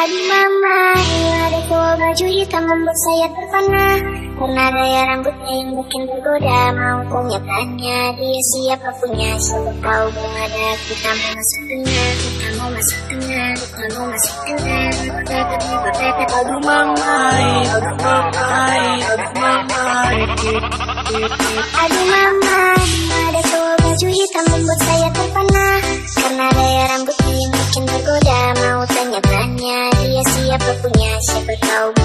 Aduh mama, ada cowok baju hitam membuat saya terpana. Karena gaya rambutnya yang bikin tergoda Mau punya tanya dia siapa punya. Siapa tahu belum ada kita mau masuk tengah Kita mau masuk tengah Kita mau masuk tengah. Aduh mamai, aduh mamai, aduh mamai Aduh mama, ada cowok baju hitam membuat saya terpana punya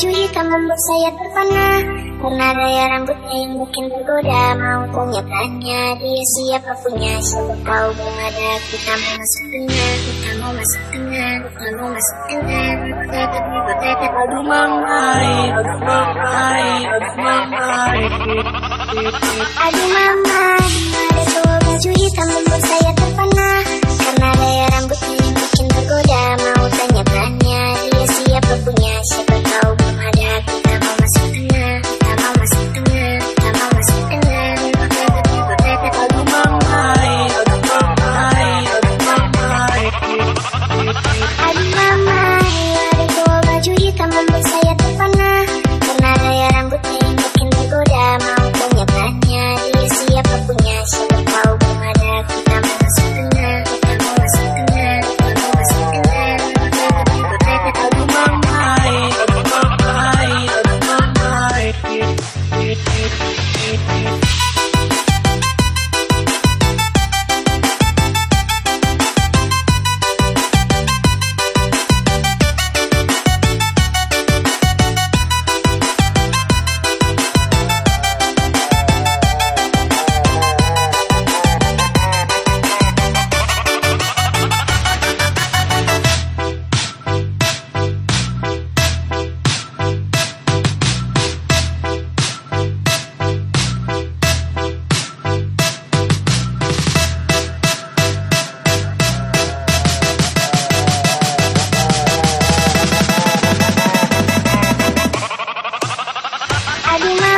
Baju hitam membuat saya terpana. Karena gaya rambutnya yang bikin tergoda Mau punya tanya dia siapa punya. Siapa tahu belum ada kita mau masuk tengah Kita mau masuk tengah Kita mau masuk tengah. Aduh mamai, aduh mamai, aduh mamai Aduh mama, ada cowok baju hitam membuat saya terpana I do